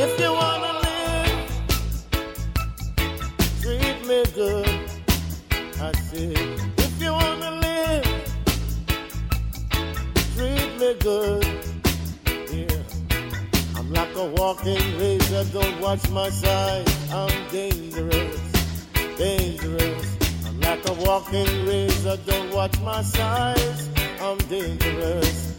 If you wanna live, treat me good. I said, if you wanna live, treat me good. Yeah, I'm like a walking razor. Don't watch my side. I'm dangerous, dangerous. I'm like a walking razor. Don't watch my size. I'm dangerous.